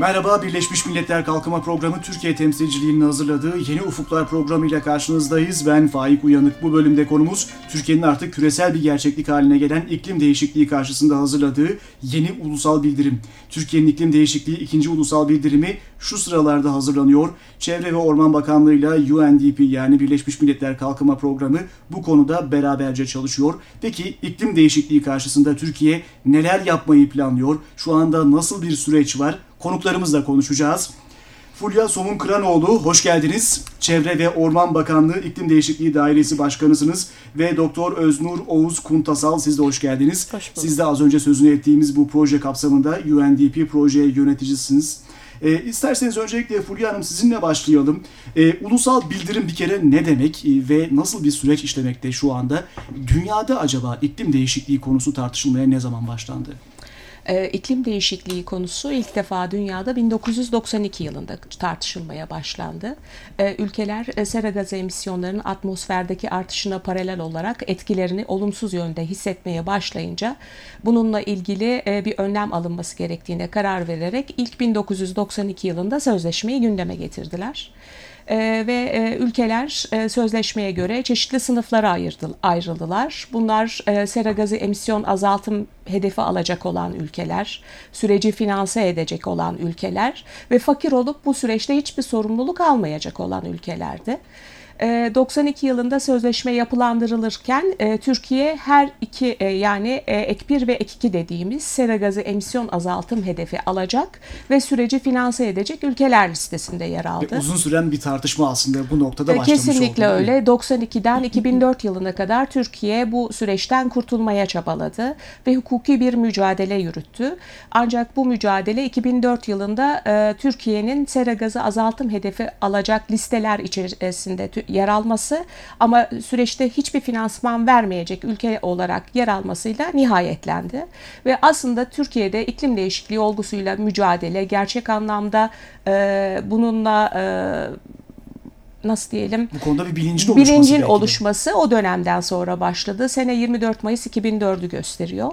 Merhaba, Birleşmiş Milletler Kalkınma Programı Türkiye temsilciliğinin hazırladığı Yeni Ufuklar programı ile karşınızdayız. Ben Faik Uyanık. Bu bölümde konumuz Türkiye'nin artık küresel bir gerçeklik haline gelen iklim değişikliği karşısında hazırladığı yeni ulusal bildirim. Türkiye'nin iklim değişikliği ikinci ulusal bildirimi şu sıralarda hazırlanıyor. Çevre ve Orman Bakanlığı ile UNDP yani Birleşmiş Milletler Kalkınma Programı bu konuda beraberce çalışıyor. Peki iklim değişikliği karşısında Türkiye neler yapmayı planlıyor? Şu anda nasıl bir süreç var? Konuklarımızla konuşacağız. Fulya Somun Kıranoğlu, hoş geldiniz. Çevre ve Orman Bakanlığı İklim Değişikliği Dairesi Başkanısınız ve Doktor Öznur Oğuz Kuntasal, siz de hoş geldiniz. Hoş bulduk. Siz de az önce sözünü ettiğimiz bu proje kapsamında UNDP proje yöneticisiniz. E, isterseniz öncelikle Fulya Hanım sizinle başlayalım. E, ulusal bildirim bir kere ne demek e, ve nasıl bir süreç işlemekte şu anda? Dünyada acaba iklim değişikliği konusu tartışılmaya ne zaman başlandı? Ee, iklim değişikliği konusu ilk defa dünyada 1992 yılında tartışılmaya başlandı. Ee, ülkeler e, sera gazı emisyonlarının atmosferdeki artışına paralel olarak etkilerini olumsuz yönde hissetmeye başlayınca bununla ilgili e, bir önlem alınması gerektiğine karar vererek ilk 1992 yılında sözleşmeyi gündeme getirdiler. Ee, ve e, ülkeler e, sözleşmeye göre çeşitli sınıflara ayırdı, ayrıldılar. Bunlar e, sera gazı emisyon azaltım hedefi alacak olan ülkeler, süreci finanse edecek olan ülkeler ve fakir olup bu süreçte hiçbir sorumluluk almayacak olan ülkelerdi. E, 92 yılında sözleşme yapılandırılırken e, Türkiye her iki e, yani e, ek 1 ve ek 2 dediğimiz sera gazı emisyon azaltım hedefi alacak ve süreci finanse edecek ülkeler listesinde yer aldı. Ve uzun süren bir tartışma aslında bu noktada başlamış Kesinlikle oldu. öyle. 92'den 2004 yılına kadar Türkiye bu süreçten kurtulmaya çabaladı ve hukuki bir mücadele yürüttü. Ancak bu mücadele 2004 yılında e, Türkiye'nin sera gazı azaltım hedefi alacak listeler içerisinde yer alması ama süreçte hiçbir finansman vermeyecek ülke olarak yer almasıyla nihayetlendi. Ve aslında Türkiye'de iklim değişikliği olgusuyla mücadele gerçek anlamda e, bununla e, nasıl diyelim Bu konuda bir bilincin oluşması bilincin oluşması o dönemden sonra başladı. Sene 24 Mayıs 2004'ü gösteriyor.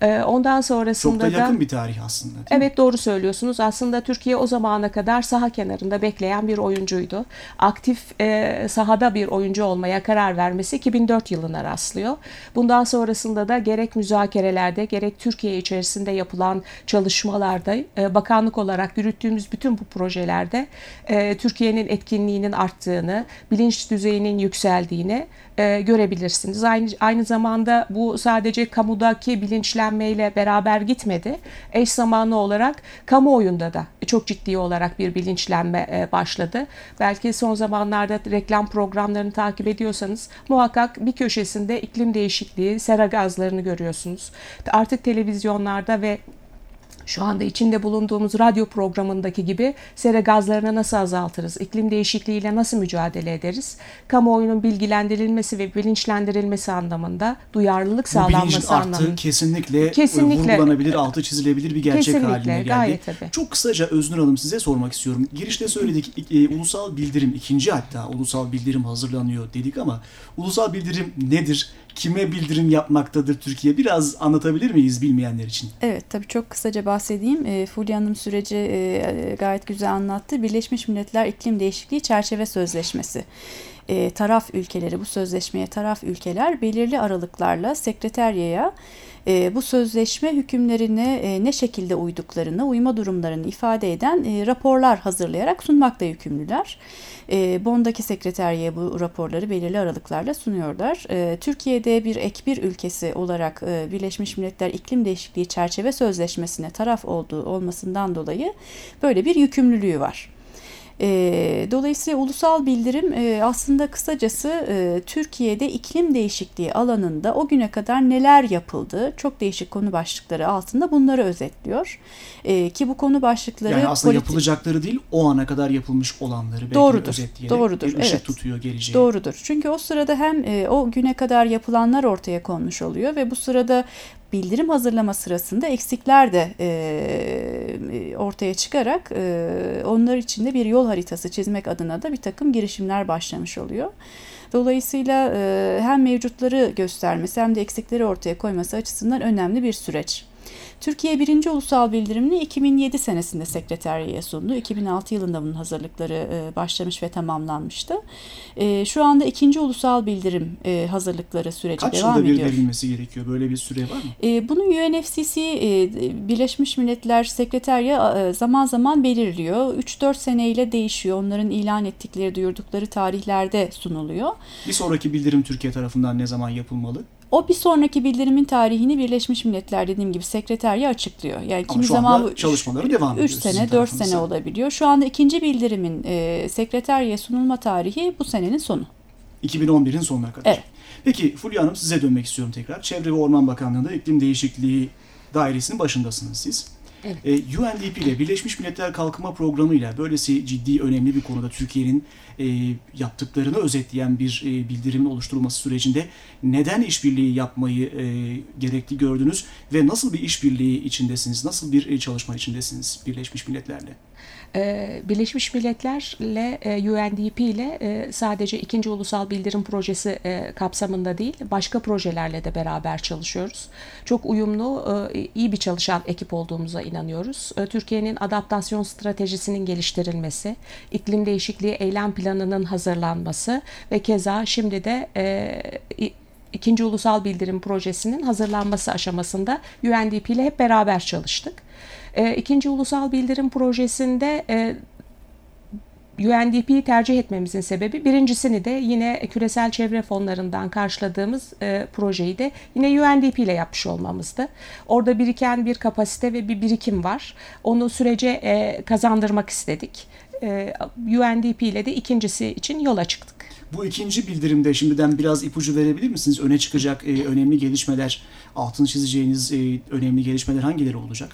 Ee, ondan Çok sonrasında da da yakın bir tarih aslında. değil mi? Evet doğru söylüyorsunuz. Aslında Türkiye o zamana kadar saha kenarında bekleyen bir oyuncuydu. Aktif e, sahada bir oyuncu olmaya karar vermesi 2004 yılına rastlıyor. Bundan sonrasında da gerek müzakerelerde gerek Türkiye içerisinde yapılan çalışmalarda e, bakanlık olarak yürüttüğümüz bütün bu projelerde e, Türkiye'nin etkinliğinin arttığını, bilinç düzeyinin yükseldiğini e, görebilirsiniz. Aynı aynı zamanda bu sadece kamudaki bilinçlenmeyle beraber gitmedi. Eş zamanlı olarak kamuoyunda da çok ciddi olarak bir bilinçlenme e, başladı. Belki son zamanlarda reklam programlarını takip ediyorsanız muhakkak bir köşesinde iklim değişikliği, sera gazlarını görüyorsunuz. Artık televizyonlarda ve şu anda içinde bulunduğumuz radyo programındaki gibi sera gazlarını nasıl azaltırız, iklim değişikliğiyle nasıl mücadele ederiz, kamuoyunun bilgilendirilmesi ve bilinçlendirilmesi anlamında, duyarlılık sağlanması anlamında. kesinlikle, Kesinlikle. vurgulanabilir, altı çizilebilir bir gerçek Kesinlikle, haline geldi. gayet tabii. Çok kısaca Öznur Hanım size sormak istiyorum. Girişte söyledik e, ulusal bildirim, ikinci hatta ulusal bildirim hazırlanıyor dedik ama ulusal bildirim nedir? Kime bildirim yapmaktadır Türkiye? Biraz anlatabilir miyiz bilmeyenler için? Evet tabii çok kısaca bahsedeyim. E, Fulya Hanım süreci e, gayet güzel anlattı. Birleşmiş Milletler İklim Değişikliği Çerçeve Sözleşmesi. E, taraf ülkeleri bu sözleşmeye taraf ülkeler belirli aralıklarla sekreteryaya e, bu sözleşme hükümlerine e, ne şekilde uyduklarını, uyma durumlarını ifade eden e, raporlar hazırlayarak sunmakla yükümlüler. E, Bond'daki sekreteriye bu raporları belirli aralıklarla sunuyorlar. E, Türkiye'de bir ek bir ülkesi olarak e, Birleşmiş Milletler İklim Değişikliği Çerçeve Sözleşmesi'ne taraf olduğu olmasından dolayı böyle bir yükümlülüğü var. E, dolayısıyla ulusal bildirim e, aslında kısacası e, Türkiye'de iklim değişikliği alanında o güne kadar neler yapıldı çok değişik konu başlıkları altında bunları özetliyor. E, ki bu konu başlıkları Yani aslında yapılacakları değil, o ana kadar yapılmış olanları belki Doğrudur, özetleyerek doğrudur, bir ışık evet. tutuyor geleceğe. Doğrudur. Çünkü o sırada hem e, o güne kadar yapılanlar ortaya konmuş oluyor ve bu sırada bildirim hazırlama sırasında eksikler de e, ortaya çıkarak e, onlar için de bir yol haritası çizmek adına da bir takım girişimler başlamış oluyor. Dolayısıyla e, hem mevcutları göstermesi hem de eksikleri ortaya koyması açısından önemli bir süreç. Türkiye birinci ulusal bildirimini 2007 senesinde sekreteriyeye sundu. 2006 yılında bunun hazırlıkları e, başlamış ve tamamlanmıştı. E, şu anda ikinci ulusal bildirim e, hazırlıkları süreci Kaç devam yılda bir ediyor. verilmesi gerekiyor? Böyle bir süre var mı? Bunu UNFCC Birleşmiş Milletler Sekreterya zaman zaman belirliyor. 3-4 seneyle değişiyor. Onların ilan ettikleri, duyurdukları tarihlerde sunuluyor. Bir sonraki bildirim Türkiye tarafından ne zaman yapılmalı? O bir sonraki bildirimin tarihini Birleşmiş Milletler dediğim gibi sekreterya açıklıyor. Yani Ama kimi zaman bu çalışmaları devam ediyor 3 sizin sene, 4 tarafınızda. sene olabiliyor. Şu anda ikinci bildirimin e, sekreteryaya sunulma tarihi bu senenin sonu. 2011'in sonuna kadar. Evet. Peki Fulya Hanım size dönmek istiyorum tekrar. Çevre ve Orman Bakanlığı'nda iklim değişikliği dairesinin başındasınız siz. Evet. Ee, UNDP ile Birleşmiş Milletler Kalkınma Programı ile böylesi ciddi önemli bir konuda Türkiye'nin e, yaptıklarını özetleyen bir e, bildirimin oluşturulması sürecinde neden işbirliği yapmayı e, gerekli gördünüz ve nasıl bir işbirliği içindesiniz, nasıl bir e, çalışma içindesiniz Birleşmiş Milletler'le? Ee, Birleşmiş Milletler'le e, UNDP ile e, sadece ikinci ulusal bildirim projesi e, kapsamında değil, başka projelerle de beraber çalışıyoruz. Çok uyumlu, e, iyi bir çalışan ekip olduğumuza inanıyoruz. E, Türkiye'nin adaptasyon stratejisinin geliştirilmesi, iklim değişikliği eylem planının hazırlanması ve keza şimdi de e, ikinci ulusal bildirim projesinin hazırlanması aşamasında UNDP ile hep beraber çalıştık. E, İkinci ulusal bildirim projesinde e, UNDP'yi tercih etmemizin sebebi birincisini de yine küresel çevre fonlarından karşıladığımız e, projeyi de yine UNDP ile yapmış olmamızdı. Orada biriken bir kapasite ve bir birikim var. Onu sürece e, kazandırmak istedik. E, UNDP ile de ikincisi için yola çıktık. Bu ikinci bildirimde şimdiden biraz ipucu verebilir misiniz? Öne çıkacak e, önemli gelişmeler, altını çizeceğiniz e, önemli gelişmeler hangileri olacak?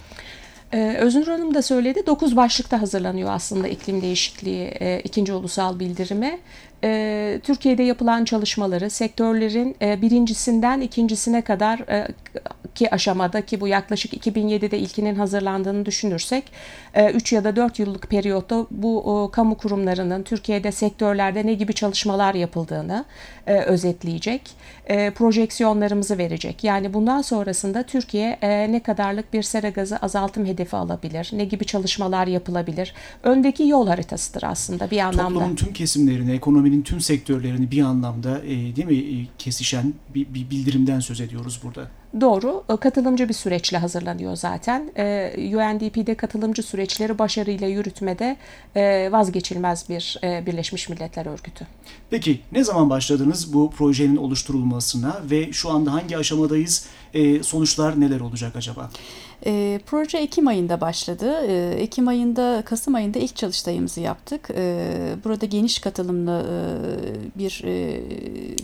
Ee, Hanım da söyledi. 9 başlıkta hazırlanıyor aslında iklim değişikliği e, ikinci ulusal bildirimi. Ee, Türkiye'de yapılan çalışmaları sektörlerin e, birincisinden ikincisine kadar e, ki aşamada ki bu yaklaşık 2007'de ilkinin hazırlandığını düşünürsek 3 ya da 4 yıllık periyotta bu kamu kurumlarının Türkiye'de sektörlerde ne gibi çalışmalar yapıldığını e, özetleyecek. E, projeksiyonlarımızı verecek. Yani bundan sonrasında Türkiye e, ne kadarlık bir sera gazı azaltım hedefi alabilir, ne gibi çalışmalar yapılabilir. Öndeki yol haritasıdır aslında bir anlamda. Toplumun tüm kesimlerini, ekonominin tüm sektörlerini bir anlamda e, değil mi e, kesişen bir bildirimden söz ediyoruz burada. Doğru. E, Katılımcı bir süreçle hazırlanıyor zaten. E, UNDP'de katılımcı süreçleri başarıyla yürütmede e, vazgeçilmez bir Birleşmiş Milletler Örgütü. Peki ne zaman başladınız bu projenin oluşturulmasına ve şu anda hangi aşamadayız? E, sonuçlar neler olacak acaba? E, proje Ekim ayında başladı. E, Ekim ayında, Kasım ayında ilk çalıştayımızı yaptık. E, burada geniş katılımlı e, bir e,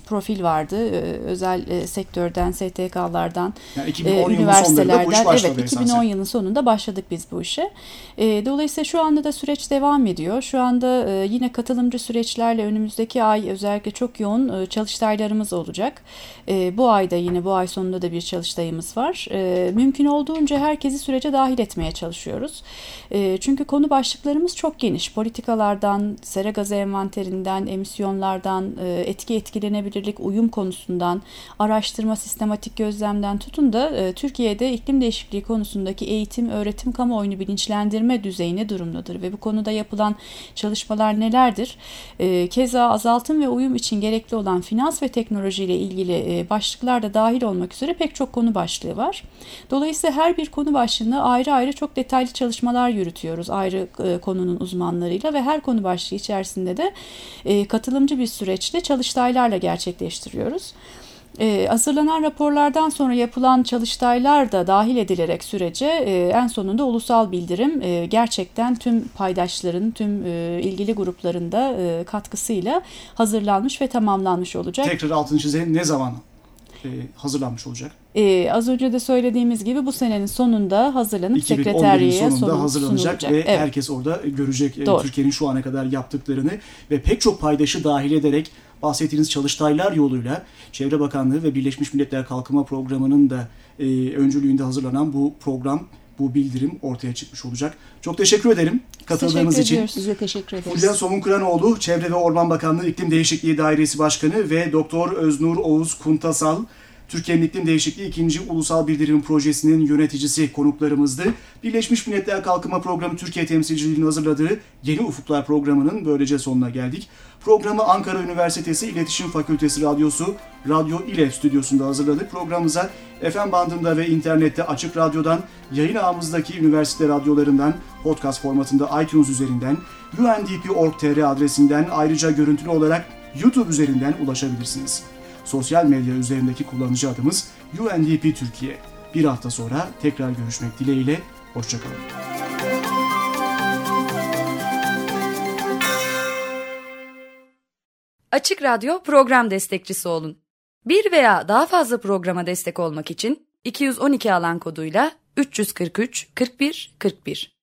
profil vardı. E, özel e, sektörden, STK'lardan, Yani e, 2010 yılının sonlarında bu üniversitelerden. iş Evet, esasen. 2010 yılının sonunda başladık biz bu işe. E, dolayısıyla şu anda da süreç devam ediyor. Şu anda e, yine katılımcı süreçlerle önümüzdeki ay özellikle çok yoğun e, çalıştaylarımız olacak. E, bu ayda yine bu ay sonunda da bir çalıştayımız var. E, mümkün olduğunca herkesi sürece dahil etmeye çalışıyoruz. E, çünkü konu başlıklarımız çok geniş. Politikalardan, sera gazı envanterinden, emisyonlardan, e, etki etkilenebilirlik, uyum konusundan, araştırma, sistematik gözlemden tutun da e, Türkiye'de iklim değişikliği konusundaki eğitim, öğretim, kamuoyunu bilinçlendirme düzeyi ne durumdadır ve bu konuda yapılan çalışmalar nelerdir? E, keza azaltım ve uyum için gerekli olan finans ve teknoloji ile ilgili e, başlıklar da dahil olmak üzere pek çok konu başlığı var. Dolayısıyla her bir konu başlığında ayrı ayrı çok detaylı çalışmalar yürütüyoruz ayrı e, konunun uzmanlarıyla ve her konu başlığı içerisinde de e, katılımcı bir süreçte çalıştaylarla gerçekleştiriyoruz. Ee, hazırlanan raporlardan sonra yapılan çalıştaylar da dahil edilerek sürece e, en sonunda ulusal bildirim e, gerçekten tüm paydaşların, tüm e, ilgili grupların da e, katkısıyla hazırlanmış ve tamamlanmış olacak. Tekrar altını çizelim ne zaman e, hazırlanmış olacak? Ee, az önce de söylediğimiz gibi bu senenin sonunda hazırlanıp 2011'in sekreteriyeye sonunda sunul- hazırlanacak sunulacak. ve Evet. herkes orada görecek e, Doğru. Türkiye'nin şu ana kadar yaptıklarını ve pek çok paydaşı dahil ederek bahsettiğiniz çalıştaylar yoluyla Çevre Bakanlığı ve Birleşmiş Milletler Kalkınma Programı'nın da e, öncülüğünde hazırlanan bu program, bu bildirim ortaya çıkmış olacak. Çok teşekkür ederim katıldığınız Teşekkür için. ediyoruz. Size teşekkür ederiz. Fulya Somunkuranoğlu, Çevre ve Orman Bakanlığı İklim Değişikliği Dairesi Başkanı ve Doktor Öznur Oğuz Kuntasal, Türkiye'nin İklim Değişikliği 2. Ulusal Bildirim Projesi'nin yöneticisi konuklarımızdı. Birleşmiş Milletler Kalkınma Programı Türkiye temsilciliğinin hazırladığı Yeni Ufuklar programının böylece sonuna geldik. Programı Ankara Üniversitesi İletişim Fakültesi Radyosu Radyo İLE stüdyosunda hazırladık. Programımıza FM bandında ve internette Açık Radyo'dan, yayın ağımızdaki üniversite radyolarından, podcast formatında iTunes üzerinden, undp.org.tr adresinden ayrıca görüntülü olarak YouTube üzerinden ulaşabilirsiniz. Sosyal medya üzerindeki kullanıcı adımız UNDP Türkiye. Bir hafta sonra tekrar görüşmek dileğiyle, hoşçakalın. Açık Radyo program destekçisi olun. Bir veya daha fazla programa destek olmak için 212 alan koduyla 343 41 41